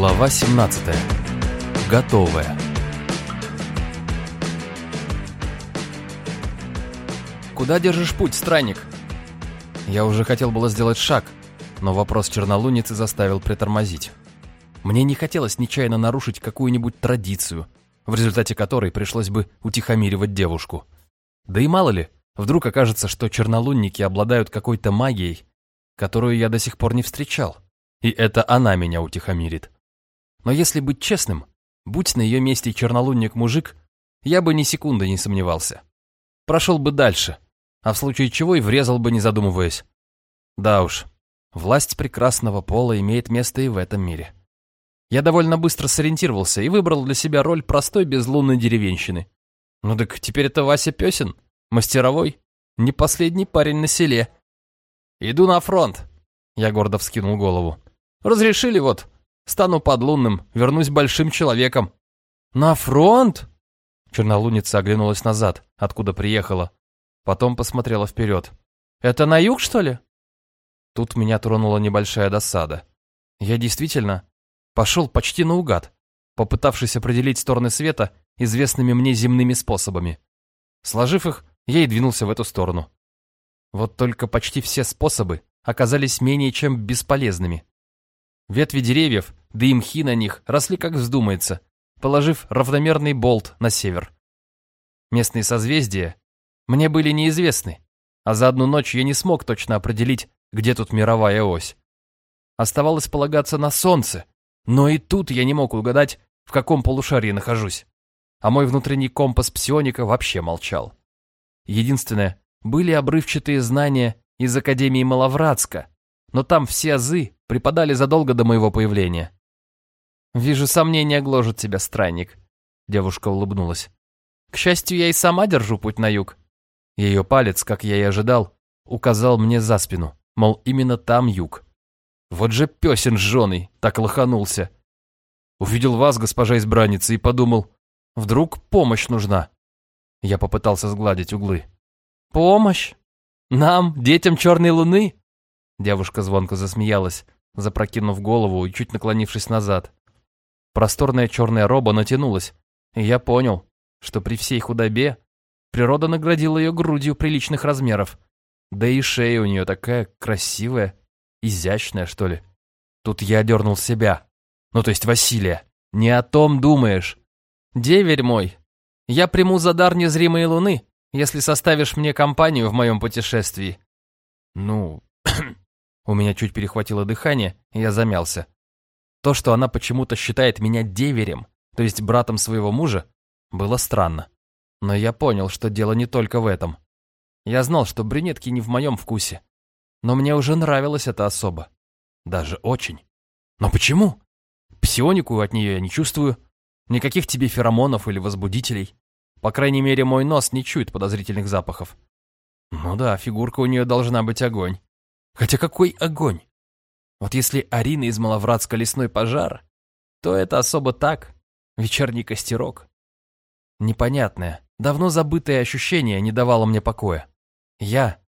Глава 17. Готовая. «Куда держишь путь, странник?» Я уже хотел было сделать шаг, но вопрос чернолуницы заставил притормозить. Мне не хотелось нечаянно нарушить какую-нибудь традицию, в результате которой пришлось бы утихомиривать девушку. Да и мало ли, вдруг окажется, что чернолунники обладают какой-то магией, которую я до сих пор не встречал, и это она меня утихомирит. Но если быть честным, будь на ее месте чернолунник-мужик, я бы ни секунды не сомневался. Прошел бы дальше, а в случае чего и врезал бы, не задумываясь. Да уж, власть прекрасного пола имеет место и в этом мире. Я довольно быстро сориентировался и выбрал для себя роль простой безлунной деревенщины. Ну так теперь это Вася Песин, мастеровой, не последний парень на селе. Иду на фронт. Я гордо вскинул голову. Разрешили вот. Стану подлунным, вернусь большим человеком. На фронт? Чернолуница оглянулась назад, откуда приехала. Потом посмотрела вперед. Это на юг, что ли? Тут меня тронула небольшая досада. Я действительно пошел почти наугад, попытавшись определить стороны света известными мне земными способами. Сложив их, я и двинулся в эту сторону. Вот только почти все способы оказались менее чем бесполезными. Ветви деревьев, да и мхи на них, росли как вздумается, положив равномерный болт на север. Местные созвездия мне были неизвестны, а за одну ночь я не смог точно определить, где тут мировая ось. Оставалось полагаться на солнце, но и тут я не мог угадать, в каком полушарии нахожусь. А мой внутренний компас псионика вообще молчал. Единственное, были обрывчатые знания из Академии Маловратска, но там все азы преподали задолго до моего появления. «Вижу, сомнения гложет тебя, странник», — девушка улыбнулась. «К счастью, я и сама держу путь на юг». Ее палец, как я и ожидал, указал мне за спину, мол, именно там юг. Вот же песен жженый, так лоханулся. Увидел вас, госпожа избранница, и подумал, вдруг помощь нужна. Я попытался сгладить углы. «Помощь? Нам, детям черной луны?» Девушка звонко засмеялась, запрокинув голову и чуть наклонившись назад. Просторная черная роба натянулась, и я понял, что при всей худобе природа наградила ее грудью приличных размеров. Да и шея у нее такая красивая, изящная, что ли. Тут я дернул себя. Ну, то есть Василия. Не о том думаешь. Деверь мой, я приму за дар незримой луны, если составишь мне компанию в моем путешествии. Ну, у меня чуть перехватило дыхание, и я замялся. То, что она почему-то считает меня деверем, то есть братом своего мужа, было странно. Но я понял, что дело не только в этом. Я знал, что брюнетки не в моем вкусе. Но мне уже нравилась эта особа. Даже очень. Но почему? Псионику от нее я не чувствую. Никаких тебе феромонов или возбудителей. По крайней мере, мой нос не чует подозрительных запахов. Ну да, фигурка у нее должна быть огонь. Хотя какой огонь? Вот если Арина из Маловратска лесной пожар, то это особо так, вечерний костерок. Непонятное, давно забытое ощущение не давало мне покоя. Я,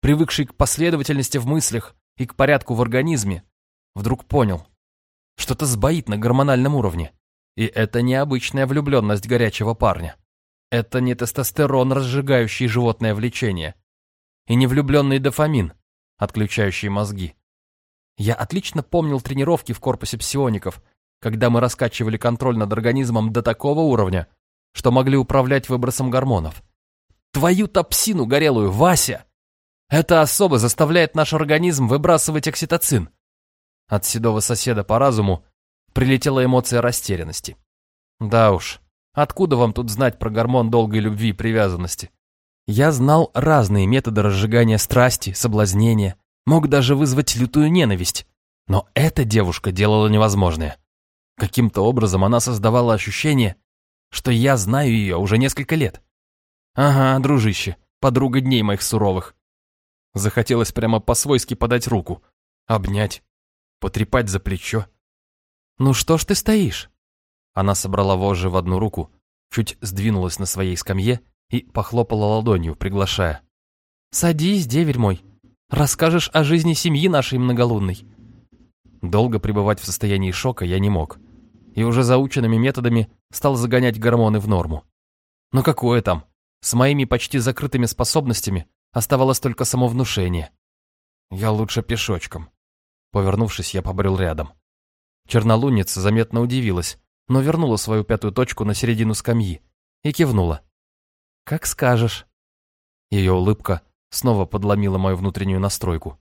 привыкший к последовательности в мыслях и к порядку в организме, вдруг понял, что-то сбоит на гормональном уровне. И это необычная влюбленность горячего парня. Это не тестостерон, разжигающий животное влечение. И не влюбленный дофамин, отключающий мозги. Я отлично помнил тренировки в корпусе псиоников, когда мы раскачивали контроль над организмом до такого уровня, что могли управлять выбросом гормонов. Твою топсину горелую, Вася! Это особо заставляет наш организм выбрасывать окситоцин. От седого соседа по разуму прилетела эмоция растерянности. Да уж, откуда вам тут знать про гормон долгой любви и привязанности? Я знал разные методы разжигания страсти, соблазнения, мог даже вызвать лютую ненависть. Но эта девушка делала невозможное. Каким-то образом она создавала ощущение, что я знаю ее уже несколько лет. Ага, дружище, подруга дней моих суровых. Захотелось прямо по-свойски подать руку, обнять, потрепать за плечо. «Ну что ж ты стоишь?» Она собрала вожжи в одну руку, чуть сдвинулась на своей скамье и похлопала ладонью, приглашая. «Садись, деверь мой, расскажешь о жизни семьи нашей многолунной». Долго пребывать в состоянии шока я не мог. И уже заученными методами стал загонять гормоны в норму. Но какое там? С моими почти закрытыми способностями оставалось только самовнушение. Я лучше пешочком. Повернувшись, я побрел рядом. Чернолуница заметно удивилась, но вернула свою пятую точку на середину скамьи и кивнула. «Как скажешь». Ее улыбка снова подломила мою внутреннюю настройку.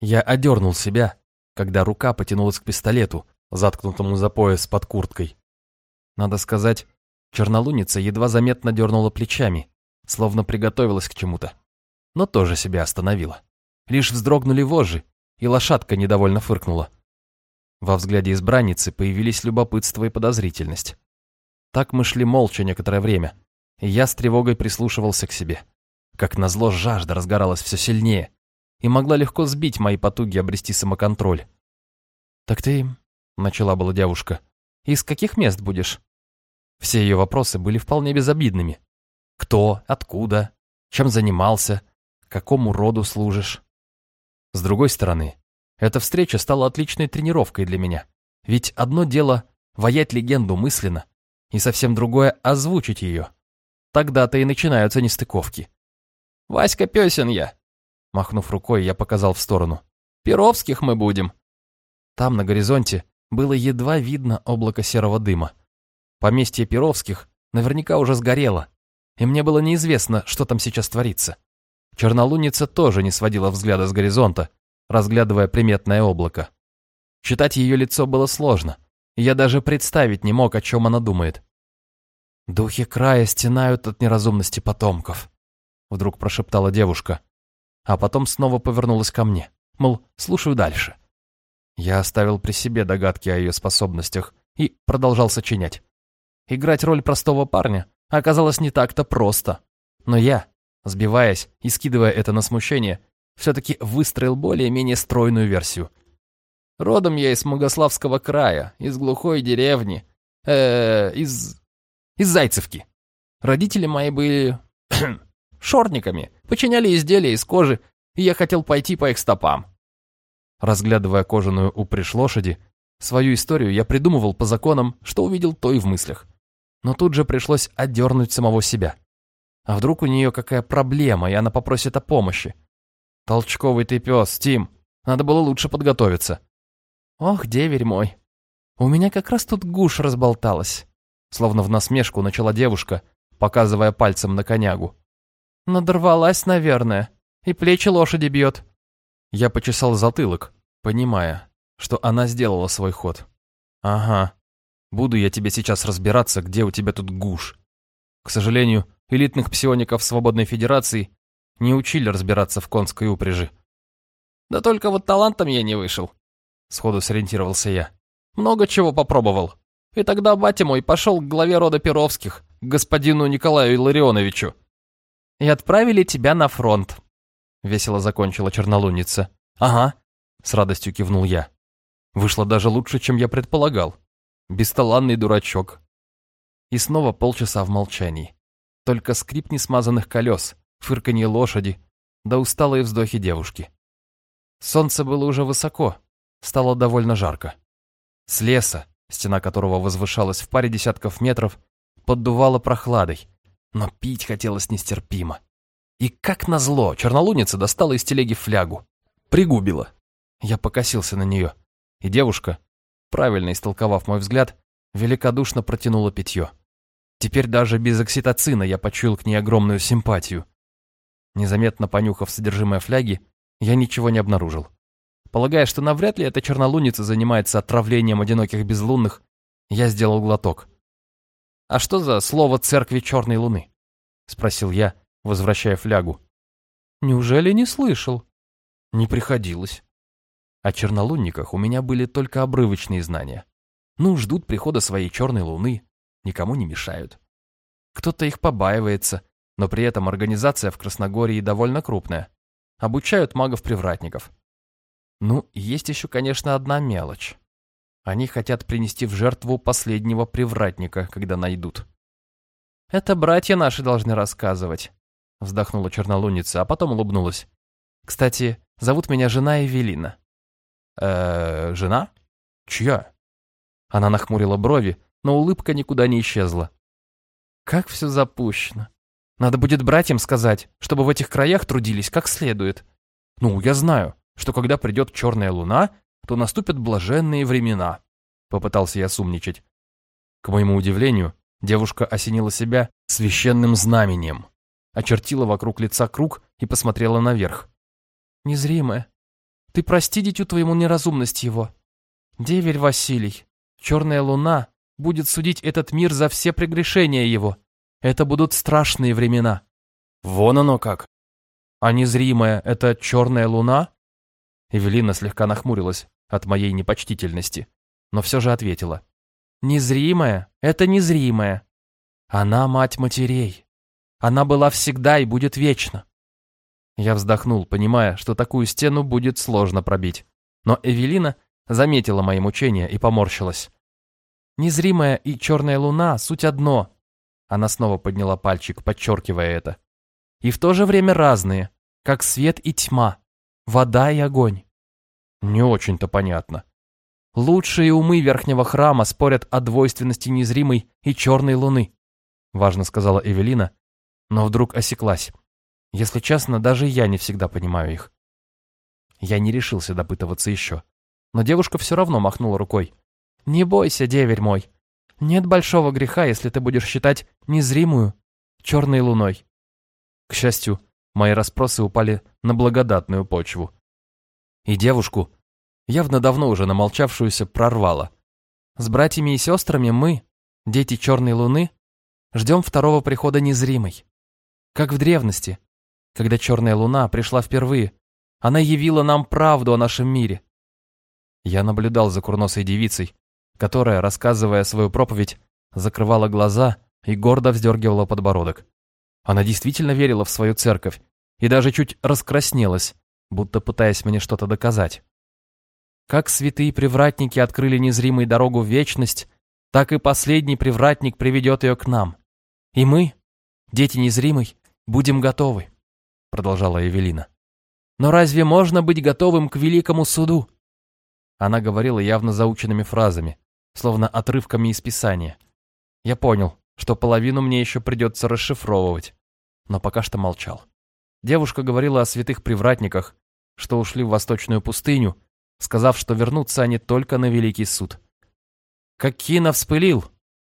Я одернул себя, когда рука потянулась к пистолету, заткнутому за пояс под курткой. Надо сказать, чернолуница едва заметно дернула плечами, словно приготовилась к чему-то, но тоже себя остановила. Лишь вздрогнули вожжи, и лошадка недовольно фыркнула. Во взгляде избранницы появились любопытство и подозрительность. Так мы шли молча некоторое время, я с тревогой прислушивался к себе. Как назло, жажда разгоралась все сильнее и могла легко сбить мои потуги обрести самоконтроль. «Так ты...» — начала была девушка. «Из каких мест будешь?» Все ее вопросы были вполне безобидными. Кто, откуда, чем занимался, какому роду служишь. С другой стороны, эта встреча стала отличной тренировкой для меня. Ведь одно дело — воять легенду мысленно, и совсем другое — озвучить ее. Тогда-то и начинаются нестыковки. «Васька Песен я!» Махнув рукой, я показал в сторону. «Перовских мы будем!» Там, на горизонте, было едва видно облако серого дыма. Поместье Перовских наверняка уже сгорело, и мне было неизвестно, что там сейчас творится. Чернолуница тоже не сводила взгляда с горизонта, разглядывая приметное облако. Читать ее лицо было сложно, и я даже представить не мог, о чем она думает. «Духи края стенают от неразумности потомков», — вдруг прошептала девушка, а потом снова повернулась ко мне, мол, слушаю дальше. Я оставил при себе догадки о ее способностях и продолжал сочинять. Играть роль простого парня оказалось не так-то просто, но я, сбиваясь и скидывая это на смущение, все-таки выстроил более-менее стройную версию. Родом я из Могославского края, из глухой деревни, э, из... из Зайцевки. Родители мои были... шорниками, починяли изделия из кожи, и я хотел пойти по их стопам. Разглядывая кожаную упряжь лошади, свою историю я придумывал по законам, что увидел то и в мыслях. Но тут же пришлось отдернуть самого себя. А вдруг у нее какая проблема, и она попросит о помощи? Толчковый ты пес, Тим. Надо было лучше подготовиться. Ох, деверь мой. У меня как раз тут гуш разболталась. Словно в насмешку начала девушка, показывая пальцем на конягу. Надорвалась, наверное, и плечи лошади бьет. Я почесал затылок, понимая, что она сделала свой ход. Ага, буду я тебе сейчас разбираться, где у тебя тут гуш. К сожалению, элитных псиоников Свободной Федерации не учили разбираться в конской упряжи. Да только вот талантом я не вышел. Сходу сориентировался я. Много чего попробовал. И тогда батя мой пошел к главе рода Перовских, к господину Николаю Илларионовичу. И отправили тебя на фронт. Весело закончила чернолуница. Ага, с радостью кивнул я. Вышло даже лучше, чем я предполагал. Бесталанный дурачок. И снова полчаса в молчании. Только скрип несмазанных колес, фырканье лошади, да усталые вздохи девушки. Солнце было уже высоко, стало довольно жарко. С леса, стена которого возвышалась в паре десятков метров, поддувало прохладой, но пить хотелось нестерпимо. И как назло, чернолуница достала из телеги флягу. Пригубила. Я покосился на нее, и девушка, правильно истолковав мой взгляд, великодушно протянула питье. Теперь даже без окситоцина я почуял к ней огромную симпатию. Незаметно понюхав содержимое фляги, я ничего не обнаружил. Полагая, что навряд ли эта чернолуница занимается отравлением одиноких безлунных, я сделал глоток. «А что за слово церкви черной луны?» — спросил я, возвращая флягу. «Неужели не слышал?» «Не приходилось». О чернолунниках у меня были только обрывочные знания. Ну, ждут прихода своей черной луны, никому не мешают. Кто-то их побаивается, но при этом организация в Красногории довольно крупная. Обучают магов-привратников. Ну, есть еще, конечно, одна мелочь. Они хотят принести в жертву последнего привратника, когда найдут. «Это братья наши должны рассказывать», — вздохнула чернолуница, а потом улыбнулась. «Кстати, зовут меня жена Эвелина». э жена? Чья? Она нахмурила брови, но улыбка никуда не исчезла. Как все запущено. Надо будет братьям сказать, чтобы в этих краях трудились как следует. Ну, я знаю, что когда придет черная луна, то наступят блаженные времена. Попытался я сумничать. К моему удивлению, девушка осенила себя священным знамением, очертила вокруг лица круг и посмотрела наверх. «Незримая, ты прости дитю твоему неразумность его. Деверь Василий, черная луна будет судить этот мир за все прегрешения его. Это будут страшные времена». «Вон оно как!» «А незримая — это черная луна?» Эвелина слегка нахмурилась от моей непочтительности, но все же ответила. «Незримая — это незримая. Она мать матерей. Она была всегда и будет вечно». Я вздохнул, понимая, что такую стену будет сложно пробить. Но Эвелина заметила мои мучения и поморщилась. «Незримая и черная луна — суть одно». Она снова подняла пальчик, подчеркивая это. «И в то же время разные, как свет и тьма, вода и огонь». Не очень-то понятно. Лучшие умы Верхнего храма спорят о двойственности незримой и черной луны, важно сказала Эвелина, но вдруг осеклась. Если честно, даже я не всегда понимаю их. Я не решился допытываться еще. Но девушка все равно махнула рукой. «Не бойся, деверь мой. Нет большого греха, если ты будешь считать незримую черной луной». К счастью, мои расспросы упали на благодатную почву. И девушку, явно давно уже намолчавшуюся, прорвало. С братьями и сестрами мы, дети черной луны, ждем второго прихода незримой. Как в древности, когда черная луна пришла впервые. Она явила нам правду о нашем мире. Я наблюдал за курносой девицей, которая, рассказывая свою проповедь, закрывала глаза и гордо вздергивала подбородок. Она действительно верила в свою церковь и даже чуть раскраснелась, будто пытаясь мне что-то доказать. Как святые привратники открыли незримую дорогу в вечность, так и последний привратник приведет ее к нам. И мы, дети незримой, будем готовы продолжала Эвелина. Но разве можно быть готовым к великому суду? Она говорила явно заученными фразами, словно отрывками из Писания. Я понял, что половину мне еще придется расшифровывать, но пока что молчал. Девушка говорила о святых привратниках, что ушли в восточную пустыню, сказав, что вернутся они только на Великий суд. Как Кина вспылил,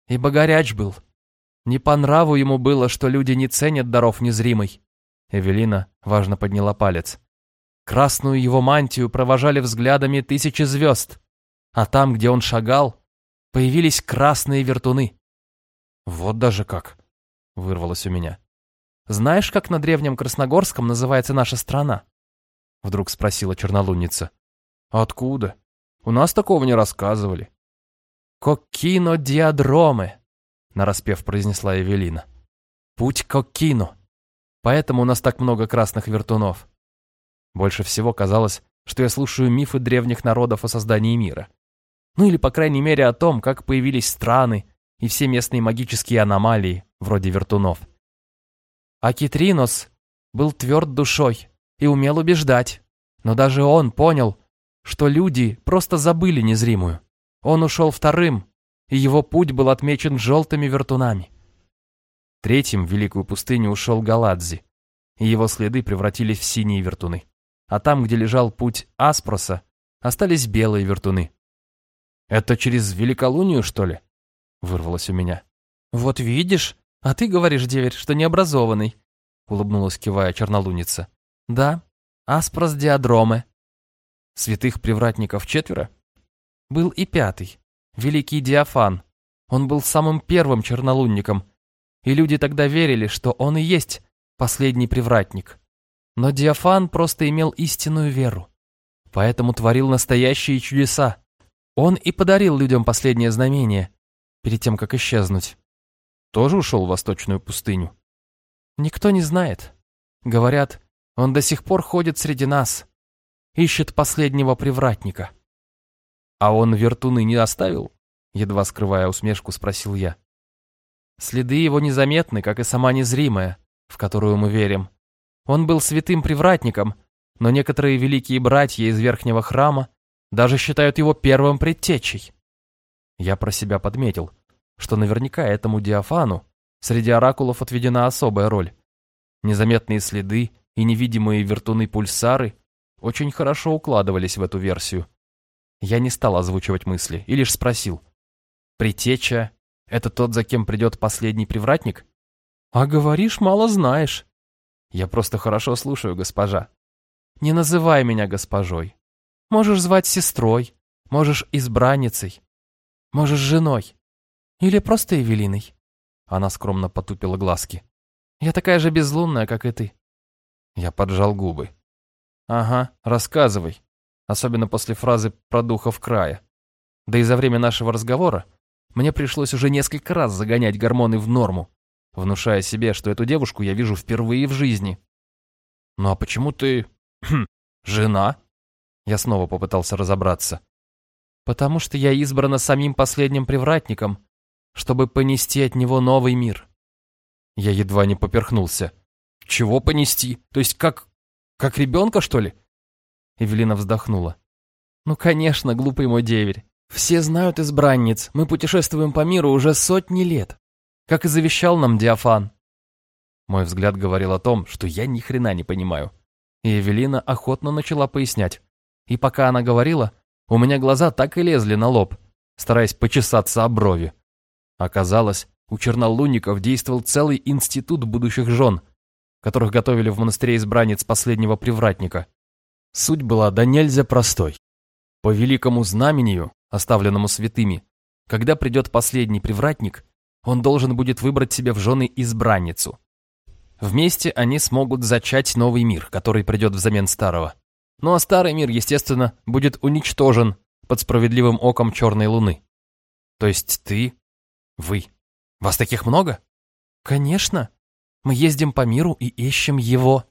ибо горяч был. Не по нраву ему было, что люди не ценят даров незримой. Эвелина важно подняла палец. Красную его мантию провожали взглядами тысячи звезд, а там, где он шагал, появились красные вертуны. «Вот даже как!» — вырвалось у меня. «Знаешь, как на древнем Красногорском называется наша страна?» — вдруг спросила чернолунница. «Откуда? У нас такого не рассказывали». «Коккино диадромы», — нараспев произнесла Эвелина. «Путь Коккино. Поэтому у нас так много красных вертунов. Больше всего казалось, что я слушаю мифы древних народов о создании мира. Ну или, по крайней мере, о том, как появились страны и все местные магические аномалии, вроде вертунов. А Китринос был тверд душой и умел убеждать, но даже он понял, что люди просто забыли незримую. Он ушел вторым, и его путь был отмечен желтыми вертунами. Третьим в Великую пустыню ушел Галадзи, и его следы превратились в синие вертуны. А там, где лежал путь Аспроса, остались белые вертуны. «Это через Великолунию, что ли?» — вырвалось у меня. «Вот видишь, а ты говоришь, деверь, что необразованный», — улыбнулась кивая чернолуница. «Да, Аспрос Диадромы». «Святых привратников четверо?» «Был и пятый, великий Диафан. Он был самым первым чернолунником, и люди тогда верили, что он и есть последний привратник. Но Диафан просто имел истинную веру, поэтому творил настоящие чудеса. Он и подарил людям последнее знамение, перед тем, как исчезнуть. Тоже ушел в восточную пустыню? Никто не знает. Говорят, он до сих пор ходит среди нас, ищет последнего привратника. А он вертуны не оставил? Едва скрывая усмешку, спросил я. Следы его незаметны, как и сама незримая, в которую мы верим. Он был святым привратником, но некоторые великие братья из верхнего храма Даже считают его первым предтечей. Я про себя подметил, что наверняка этому Диафану среди оракулов отведена особая роль. Незаметные следы и невидимые вертуны-пульсары очень хорошо укладывались в эту версию. Я не стал озвучивать мысли и лишь спросил. «Притеча — это тот, за кем придет последний привратник?» «А говоришь, мало знаешь». «Я просто хорошо слушаю, госпожа». «Не называй меня госпожой. Можешь звать сестрой, можешь избранницей, можешь женой. Или просто Эвелиной». Она скромно потупила глазки. «Я такая же безлунная, как и ты». Я поджал губы. «Ага, рассказывай. Особенно после фразы про духов края. Да и за время нашего разговора мне пришлось уже несколько раз загонять гормоны в норму, внушая себе, что эту девушку я вижу впервые в жизни. «Ну а почему ты... Жена?» Я снова попытался разобраться. «Потому что я избрана самим последним привратником, чтобы понести от него новый мир». Я едва не поперхнулся. «Чего понести? То есть как... как ребенка, что ли?» Эвелина вздохнула. «Ну, конечно, глупый мой деверь. Все знают избранниц, мы путешествуем по миру уже сотни лет. Как и завещал нам Диафан». Мой взгляд говорил о том, что я ни хрена не понимаю. И Эвелина охотно начала пояснять. И пока она говорила, у меня глаза так и лезли на лоб, стараясь почесаться о брови. Оказалось, у чернолунников действовал целый институт будущих жен, которых готовили в монастыре избранниц последнего привратника. Суть была да нельзя простой. По великому знамению, оставленному святыми, когда придет последний привратник, он должен будет выбрать себе в жены избранницу. Вместе они смогут зачать новый мир, который придет взамен старого. Ну а старый мир, естественно, будет уничтожен под справедливым оком черной луны. То есть ты, вы. Вас таких много? Конечно. Мы ездим по миру и ищем его.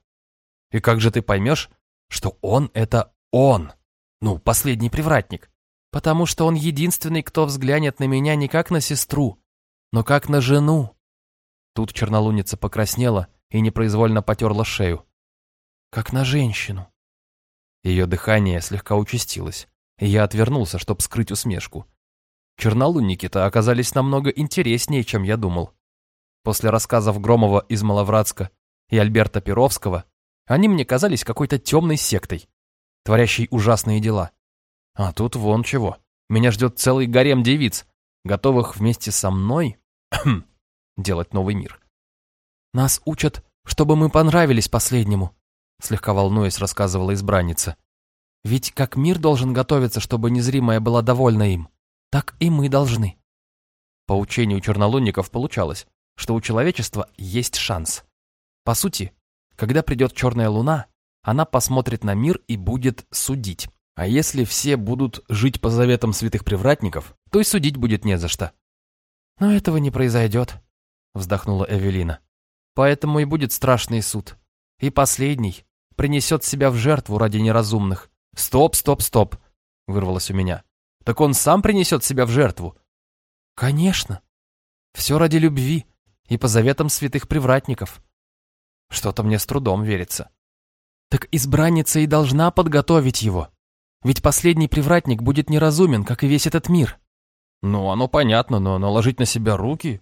И как же ты поймешь, что он — это он. Ну, последний привратник. Потому что он единственный, кто взглянет на меня не как на сестру, но как на жену. Тут чернолуница покраснела и непроизвольно потерла шею. Как на женщину. Ее дыхание слегка участилось, и я отвернулся, чтобы скрыть усмешку. Чернолунники-то оказались намного интереснее, чем я думал. После рассказов Громова из Маловратска и Альберта Перовского они мне казались какой-то темной сектой, творящей ужасные дела. А тут вон чего. Меня ждет целый гарем девиц, готовых вместе со мной делать новый мир. Нас учат, чтобы мы понравились последнему, слегка волнуясь, рассказывала избранница. Ведь как мир должен готовиться, чтобы незримая была довольна им, так и мы должны. По учению чернолунников получалось, что у человечества есть шанс. По сути, когда придет черная луна, она посмотрит на мир и будет судить. А если все будут жить по заветам святых привратников, то и судить будет не за что. Но этого не произойдет, вздохнула Эвелина. Поэтому и будет страшный суд. И последний принесет себя в жертву ради неразумных. Стоп, стоп, стоп, вырвалось у меня. Так он сам принесет себя в жертву? Конечно. Все ради любви и по заветам святых привратников. Что-то мне с трудом верится. Так избранница и должна подготовить его. Ведь последний привратник будет неразумен, как и весь этот мир. Ну, оно понятно, но наложить на себя руки...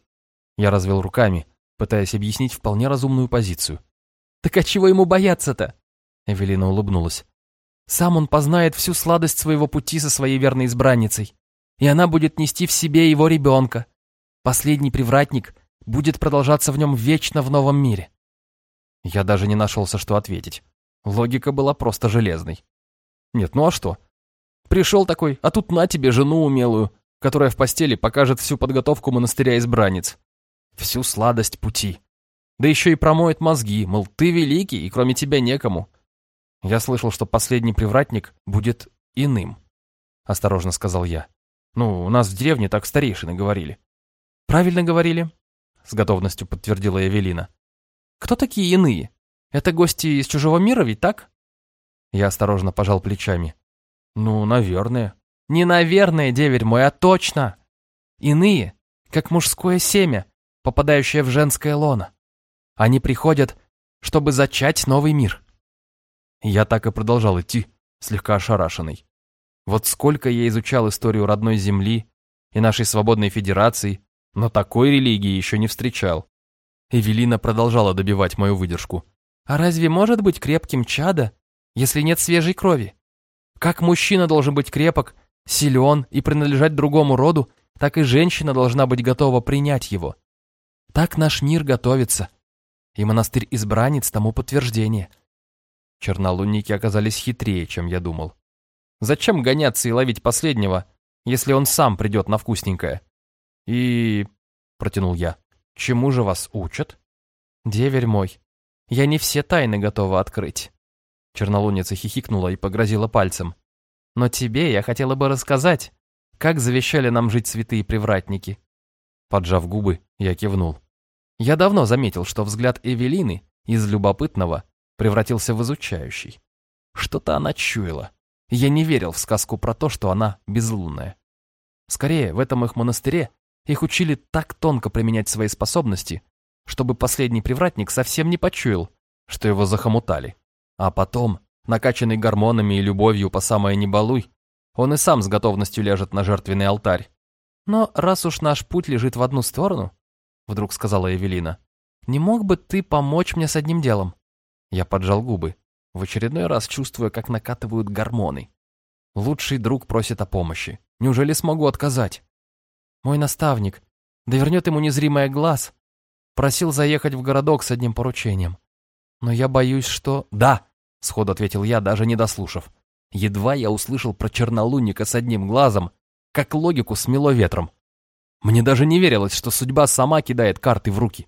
Я развел руками, пытаясь объяснить вполне разумную позицию. Так а чего ему бояться-то? Эвелина улыбнулась. Сам он познает всю сладость своего пути со своей верной избранницей, и она будет нести в себе его ребенка. Последний привратник будет продолжаться в нем вечно в новом мире. Я даже не нашелся, что ответить. Логика была просто железной. Нет, ну а что? Пришел такой, а тут на тебе жену умелую, которая в постели покажет всю подготовку монастыря избранниц. Всю сладость пути. Да еще и промоет мозги, мол, ты великий, и кроме тебя некому. Я слышал, что последний привратник будет иным. Осторожно сказал я. Ну, у нас в деревне так старейшины говорили. Правильно говорили, с готовностью подтвердила Эвелина. Кто такие иные? Это гости из чужого мира ведь так? Я осторожно пожал плечами. Ну, наверное. Не наверное, деверь мой, а точно. Иные, как мужское семя, попадающее в женское лоно. Они приходят, чтобы зачать новый мир. Я так и продолжал идти, слегка ошарашенный. Вот сколько я изучал историю родной земли и нашей свободной федерации, но такой религии еще не встречал. Эвелина продолжала добивать мою выдержку. «А разве может быть крепким чада, если нет свежей крови? Как мужчина должен быть крепок, силен и принадлежать другому роду, так и женщина должна быть готова принять его. Так наш мир готовится. И монастырь-избранец тому подтверждение. Чернолунники оказались хитрее, чем я думал. Зачем гоняться и ловить последнего, если он сам придет на вкусненькое? И... протянул я. Чему же вас учат? Деверь мой, я не все тайны готова открыть. Чернолуница хихикнула и погрозила пальцем. Но тебе я хотела бы рассказать, как завещали нам жить святые привратники. Поджав губы, я кивнул. Я давно заметил, что взгляд Эвелины из любопытного превратился в изучающий. Что-то она чуяла. Я не верил в сказку про то, что она безлунная. Скорее, в этом их монастыре их учили так тонко применять свои способности, чтобы последний привратник совсем не почуял, что его захомутали. А потом, накачанный гормонами и любовью по самое не балуй, он и сам с готовностью ляжет на жертвенный алтарь. Но раз уж наш путь лежит в одну сторону, вдруг сказала Эвелина, не мог бы ты помочь мне с одним делом? Я поджал губы, в очередной раз чувствуя, как накатывают гормоны. Лучший друг просит о помощи. Неужели смогу отказать? Мой наставник, да вернет ему незримое глаз, просил заехать в городок с одним поручением. Но я боюсь, что... Да, сходу ответил я, даже не дослушав. Едва я услышал про чернолунника с одним глазом, как логику смело ветром. Мне даже не верилось, что судьба сама кидает карты в руки.